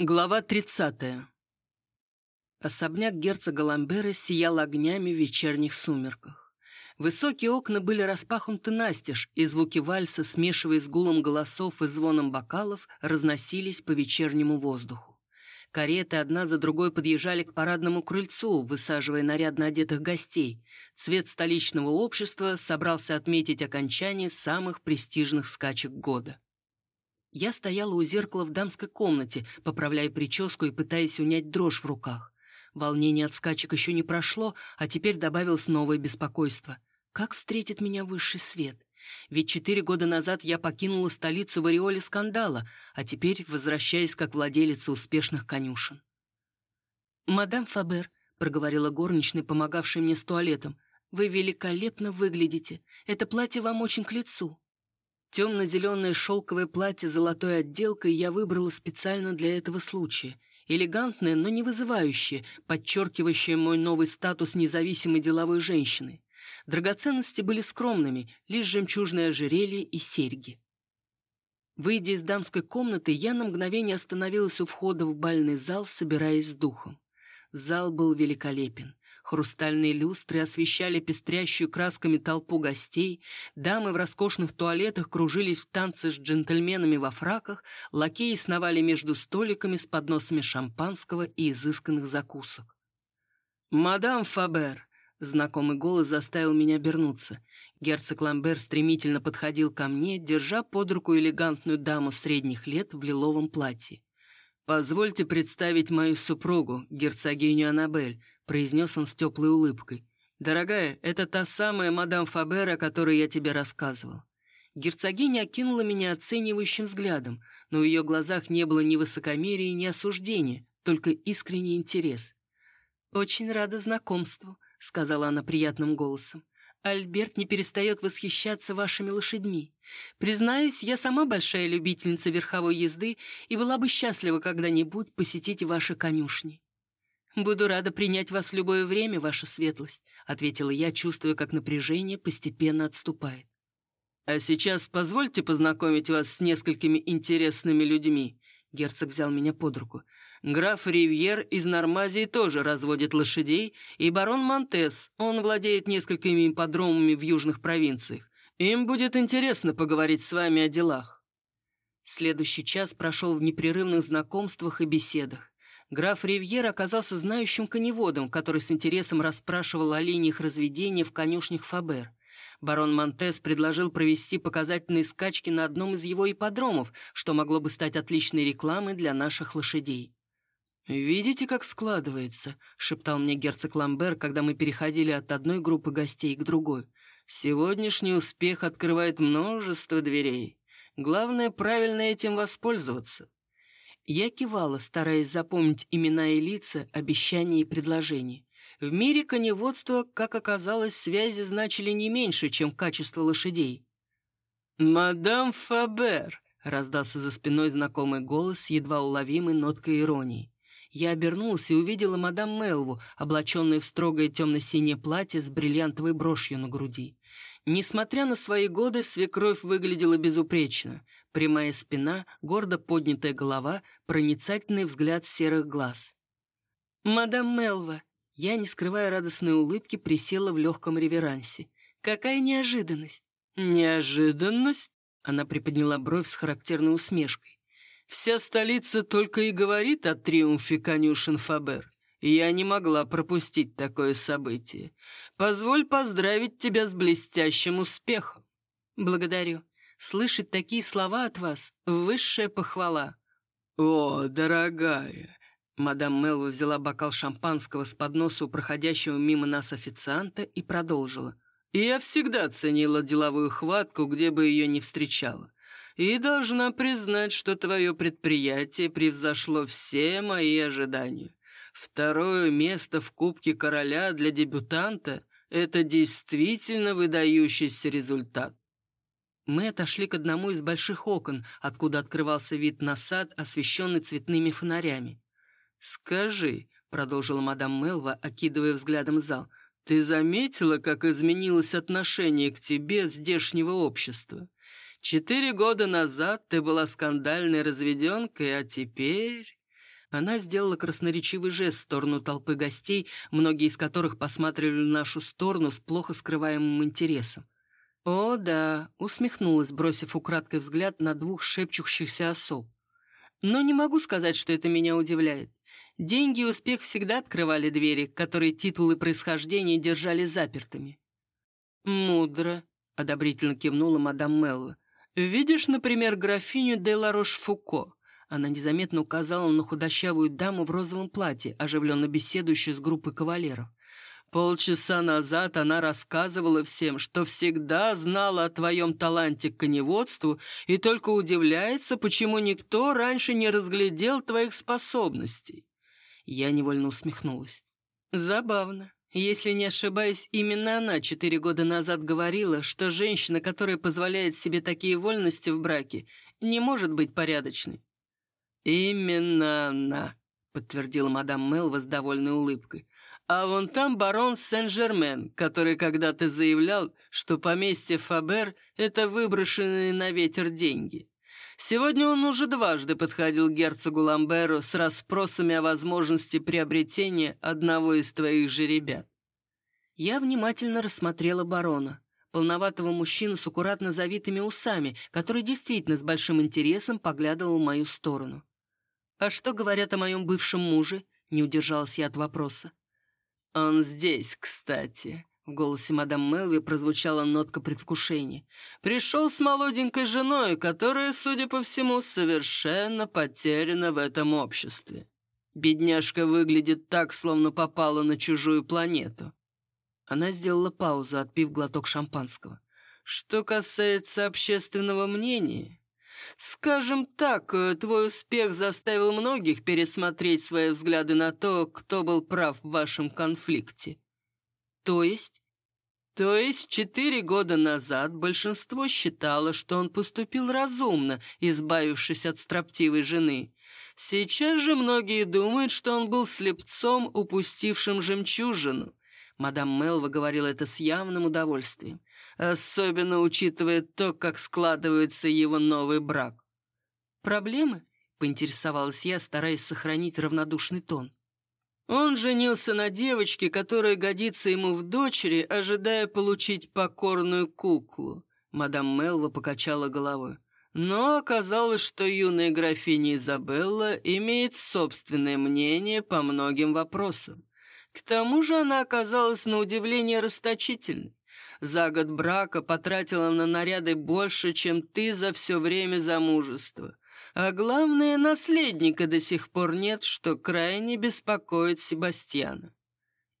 Глава 30. Особняк герцога Ламбера сиял огнями в вечерних сумерках. Высокие окна были распахнуты настежь, и звуки вальса, смешиваясь с гулом голосов и звоном бокалов, разносились по вечернему воздуху. Кареты одна за другой подъезжали к парадному крыльцу, высаживая нарядно одетых гостей. Цвет столичного общества собрался отметить окончание самых престижных скачек года. Я стояла у зеркала в дамской комнате, поправляя прическу и пытаясь унять дрожь в руках. Волнение от скачек еще не прошло, а теперь добавилось новое беспокойство. Как встретит меня высший свет? Ведь четыре года назад я покинула столицу в ореоле скандала, а теперь возвращаюсь как владелица успешных конюшен. «Мадам Фабер», — проговорила горничная, помогавшая мне с туалетом, — «вы великолепно выглядите. Это платье вам очень к лицу». Темно-зеленое шелковое платье с золотой отделкой я выбрала специально для этого случая. Элегантное, но не вызывающее, подчеркивающее мой новый статус независимой деловой женщины. Драгоценности были скромными, лишь жемчужное ожерелье и серьги. Выйдя из дамской комнаты, я на мгновение остановилась у входа в бальный зал, собираясь с духом. Зал был великолепен. Хрустальные люстры освещали пестрящую красками толпу гостей, дамы в роскошных туалетах кружились в танце с джентльменами во фраках, лакеи сновали между столиками с подносами шампанского и изысканных закусок. «Мадам Фабер!» — знакомый голос заставил меня обернуться. Герцог Ламбер стремительно подходил ко мне, держа под руку элегантную даму средних лет в лиловом платье. «Позвольте представить мою супругу, герцогиню Аннабель», — произнес он с теплой улыбкой. «Дорогая, это та самая мадам Фабер, о которой я тебе рассказывал». Герцогиня окинула меня оценивающим взглядом, но в ее глазах не было ни высокомерия, ни осуждения, только искренний интерес. «Очень рада знакомству», — сказала она приятным голосом. «Альберт не перестает восхищаться вашими лошадьми. Признаюсь, я сама большая любительница верховой езды и была бы счастлива когда-нибудь посетить ваши конюшни. «Буду рада принять вас в любое время, ваша светлость», ответила я, чувствуя, как напряжение постепенно отступает. «А сейчас позвольте познакомить вас с несколькими интересными людьми», герцог взял меня под руку. «Граф Ривьер из Нормазии тоже разводит лошадей, и барон Монтес, он владеет несколькими ипподромами в южных провинциях. Им будет интересно поговорить с вами о делах». Следующий час прошел в непрерывных знакомствах и беседах. Граф Ривьер оказался знающим коневодом, который с интересом расспрашивал о линиях разведения в конюшнях Фабер. Барон Монтес предложил провести показательные скачки на одном из его ипподромов, что могло бы стать отличной рекламой для наших лошадей. «Видите, как складывается?» — шептал мне герцог Ламбер, когда мы переходили от одной группы гостей к другой. «Сегодняшний успех открывает множество дверей. Главное, правильно этим воспользоваться. Я кивала, стараясь запомнить имена и лица, обещания и предложения. В мире коневодства, как оказалось, связи значили не меньше, чем качество лошадей. «Мадам Фабер!» — раздался за спиной знакомый голос с едва уловимой ноткой иронии. Я обернулся и увидела мадам Мелву, облаченную в строгое темно-синее платье с бриллиантовой брошью на груди. Несмотря на свои годы, свекровь выглядела безупречно. Прямая спина, гордо поднятая голова, проницательный взгляд серых глаз. «Мадам Мелва!» Я, не скрывая радостной улыбки, присела в легком реверансе. «Какая неожиданность!» «Неожиданность?» Она приподняла бровь с характерной усмешкой. «Вся столица только и говорит о триумфе конюшен Фабер. Я не могла пропустить такое событие. Позволь поздравить тебя с блестящим успехом». «Благодарю. Слышать такие слова от вас — высшая похвала». «О, дорогая!» Мадам Мелва взяла бокал шампанского с подноса у проходящего мимо нас официанта и продолжила. «Я всегда ценила деловую хватку, где бы ее ни встречала. И должна признать, что твое предприятие превзошло все мои ожидания. Второе место в Кубке Короля для дебютанта — это действительно выдающийся результат. Мы отошли к одному из больших окон, откуда открывался вид на сад, освещенный цветными фонарями. «Скажи», — продолжила мадам Мелва, окидывая взглядом зал, «ты заметила, как изменилось отношение к тебе здешнего общества? Четыре года назад ты была скандальной разведенкой, а теперь...» Она сделала красноречивый жест в сторону толпы гостей, многие из которых посматривали в нашу сторону с плохо скрываемым интересом. «О, да», — усмехнулась, бросив украдкой взгляд на двух шепчущихся особ. «Но не могу сказать, что это меня удивляет. Деньги и успех всегда открывали двери, которые титулы происхождения держали запертыми». «Мудро», — одобрительно кивнула мадам Мелла. «Видишь, например, графиню де Ларош-Фуко?» Она незаметно указала на худощавую даму в розовом платье, оживленно беседующую с группой кавалеров. Полчаса назад она рассказывала всем, что всегда знала о твоем таланте к коневодству и только удивляется, почему никто раньше не разглядел твоих способностей. Я невольно усмехнулась. Забавно. Если не ошибаюсь, именно она четыре года назад говорила, что женщина, которая позволяет себе такие вольности в браке, не может быть порядочной. «Именно она», — подтвердила мадам Мелва с довольной улыбкой. «А вон там барон Сен-Жермен, который когда-то заявлял, что поместье Фабер — это выброшенные на ветер деньги. Сегодня он уже дважды подходил к герцогу Ламберу с расспросами о возможности приобретения одного из твоих же ребят. Я внимательно рассмотрела барона, полноватого мужчину с аккуратно завитыми усами, который действительно с большим интересом поглядывал в мою сторону. «А что говорят о моем бывшем муже?» — не удержалась я от вопроса. «Он здесь, кстати», в голосе мадам Мелви прозвучала нотка предвкушения. «Пришел с молоденькой женой, которая, судя по всему, совершенно потеряна в этом обществе. Бедняжка выглядит так, словно попала на чужую планету». Она сделала паузу, отпив глоток шампанского. «Что касается общественного мнения, Скажем так, э, твой успех заставил многих пересмотреть свои взгляды на то, кто был прав в вашем конфликте. То есть? То есть четыре года назад большинство считало, что он поступил разумно, избавившись от строптивой жены. Сейчас же многие думают, что он был слепцом, упустившим жемчужину. Мадам Мелва говорила это с явным удовольствием, особенно учитывая то, как складывается его новый брак. «Проблемы?» — поинтересовалась я, стараясь сохранить равнодушный тон. Он женился на девочке, которая годится ему в дочери, ожидая получить покорную куклу. Мадам Мелва покачала головой. Но оказалось, что юная графиня Изабелла имеет собственное мнение по многим вопросам. К тому же она оказалась на удивление расточительной. За год брака потратила на наряды больше, чем ты за все время замужества. А главное, наследника до сих пор нет, что крайне беспокоит Себастьяна.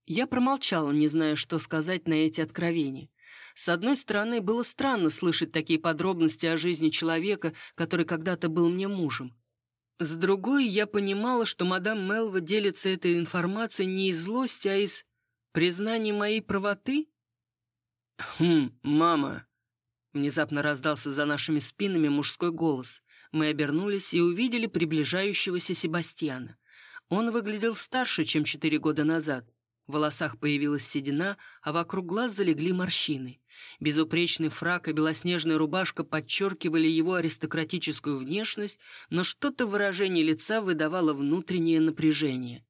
Я промолчала, не зная, что сказать на эти откровения. С одной стороны, было странно слышать такие подробности о жизни человека, который когда-то был мне мужем. С другой, я понимала, что мадам Мелва делится этой информацией не из злости, а из признания моей правоты. «Хм, мама!» Внезапно раздался за нашими спинами мужской голос. Мы обернулись и увидели приближающегося Себастьяна. Он выглядел старше, чем четыре года назад. В волосах появилась седина, а вокруг глаз залегли морщины. Безупречный фрак и белоснежная рубашка подчеркивали его аристократическую внешность, но что-то в выражении лица выдавало внутреннее напряжение.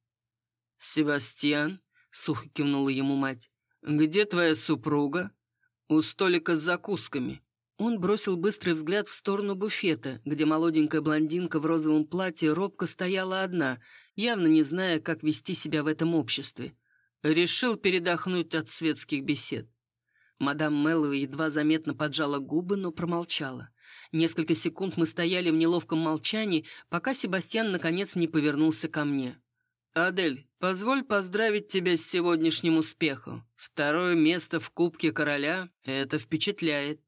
«Себастьян», — сухо кивнула ему мать, — «где твоя супруга?» «У столика с закусками». Он бросил быстрый взгляд в сторону буфета, где молоденькая блондинка в розовом платье робко стояла одна, явно не зная, как вести себя в этом обществе. Решил передохнуть от светских бесед. Мадам Мэллоуи едва заметно поджала губы, но промолчала. Несколько секунд мы стояли в неловком молчании, пока Себастьян наконец не повернулся ко мне. «Адель, позволь поздравить тебя с сегодняшним успехом. Второе место в Кубке Короля — это впечатляет».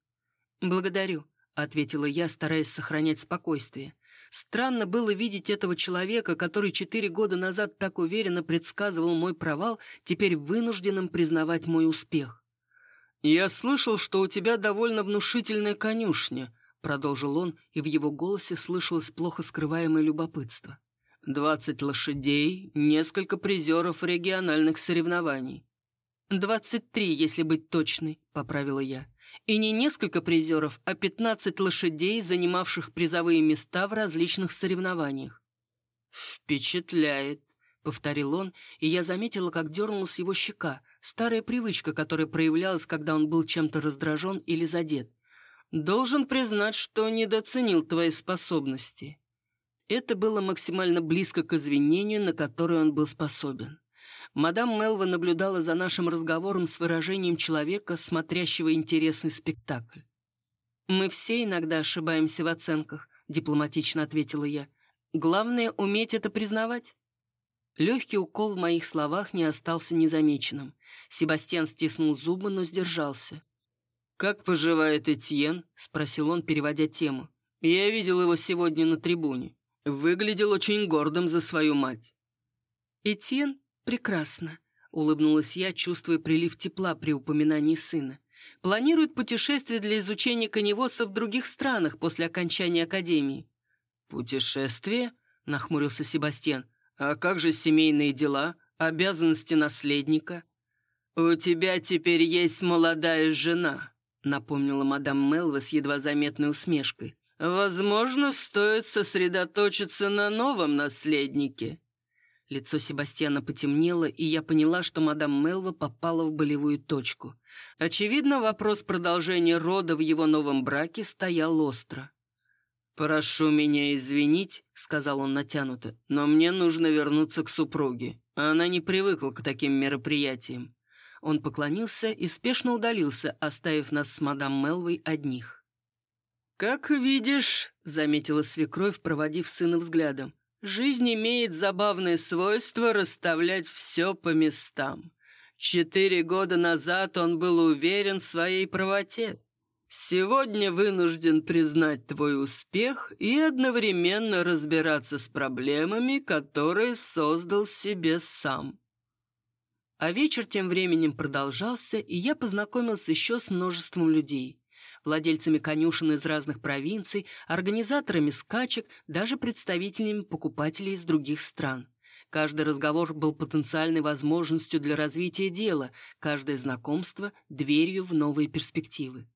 «Благодарю», — ответила я, стараясь сохранять спокойствие. Странно было видеть этого человека, который четыре года назад так уверенно предсказывал мой провал, теперь вынужденным признавать мой успех. «Я слышал, что у тебя довольно внушительная конюшня», — продолжил он, и в его голосе слышалось плохо скрываемое любопытство. «Двадцать лошадей, несколько призеров региональных соревнований». «Двадцать три, если быть точной», — поправила я. И не несколько призеров, а 15 лошадей, занимавших призовые места в различных соревнованиях. «Впечатляет», — повторил он, и я заметила, как дернулась его щека, старая привычка, которая проявлялась, когда он был чем-то раздражен или задет. «Должен признать, что недооценил твои способности». Это было максимально близко к извинению, на которое он был способен. Мадам Мелва наблюдала за нашим разговором с выражением человека, смотрящего интересный спектакль. «Мы все иногда ошибаемся в оценках», — дипломатично ответила я. «Главное — уметь это признавать». Легкий укол в моих словах не остался незамеченным. Себастьян стиснул зубы, но сдержался. «Как поживает Этьен?» — спросил он, переводя тему. «Я видел его сегодня на трибуне. Выглядел очень гордым за свою мать». «Этьен? Прекрасно», — улыбнулась я, чувствуя прилив тепла при упоминании сына планирует путешествие для изучения коневодцев в других странах после окончания академии». «Путешествие?» — нахмурился Себастьян. «А как же семейные дела, обязанности наследника?» «У тебя теперь есть молодая жена», — напомнила мадам Мелва с едва заметной усмешкой. «Возможно, стоит сосредоточиться на новом наследнике». Лицо Себастьяна потемнело, и я поняла, что мадам Мелва попала в болевую точку. Очевидно, вопрос продолжения рода в его новом браке стоял остро. «Прошу меня извинить», — сказал он натянуто, «но мне нужно вернуться к супруге. Она не привыкла к таким мероприятиям». Он поклонился и спешно удалился, оставив нас с мадам Мелвой одних. «Как видишь», — заметила свекровь, проводив сына взглядом, «жизнь имеет забавное свойство расставлять все по местам. Четыре года назад он был уверен в своей правоте. Сегодня вынужден признать твой успех и одновременно разбираться с проблемами, которые создал себе сам. А вечер тем временем продолжался, и я познакомился еще с множеством людей. Владельцами конюшен из разных провинций, организаторами скачек, даже представителями покупателей из других стран. Каждый разговор был потенциальной возможностью для развития дела, каждое знакомство — дверью в новые перспективы.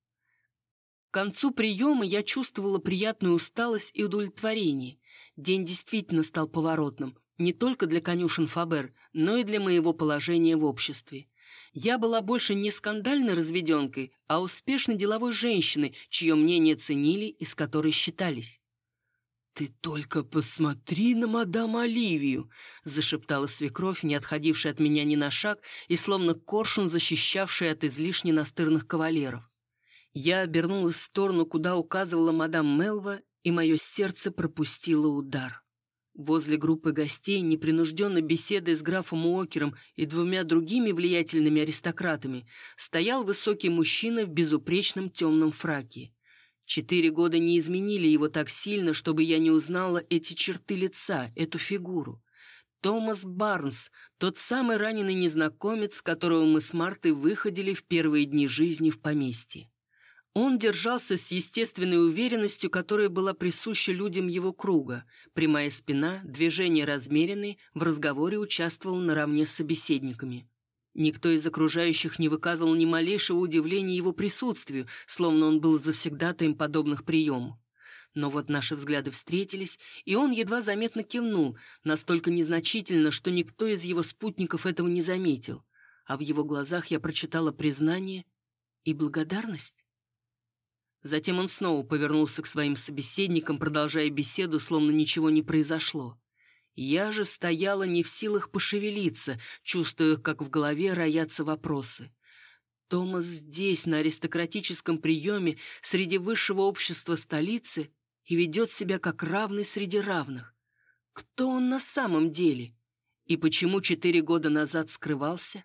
К концу приема я чувствовала приятную усталость и удовлетворение. День действительно стал поворотным, не только для конюшен Фабер, но и для моего положения в обществе. Я была больше не скандальной разведенкой, а успешной деловой женщиной, чье мнение ценили и с которой считались. «Ты только посмотри на мадам Оливию!» — зашептала свекровь, не отходившая от меня ни на шаг и словно коршун, защищавший от излишне настырных кавалеров. Я обернулась в сторону, куда указывала мадам Мелва, и мое сердце пропустило удар. Возле группы гостей, непринужденно беседой с графом Уокером и двумя другими влиятельными аристократами, стоял высокий мужчина в безупречном темном фраке. Четыре года не изменили его так сильно, чтобы я не узнала эти черты лица, эту фигуру. Томас Барнс, тот самый раненый незнакомец, которого мы с Мартой выходили в первые дни жизни в поместье. Он держался с естественной уверенностью, которая была присуща людям его круга. Прямая спина, движения размеренные, в разговоре участвовал наравне с собеседниками. Никто из окружающих не выказывал ни малейшего удивления его присутствию, словно он был завсегдатаем подобных приемов. Но вот наши взгляды встретились, и он едва заметно кивнул, настолько незначительно, что никто из его спутников этого не заметил. А в его глазах я прочитала признание и благодарность. Затем он снова повернулся к своим собеседникам, продолжая беседу, словно ничего не произошло. Я же стояла не в силах пошевелиться, чувствуя, как в голове роятся вопросы. Томас здесь, на аристократическом приеме, среди высшего общества столицы, и ведет себя как равный среди равных. Кто он на самом деле? И почему четыре года назад скрывался?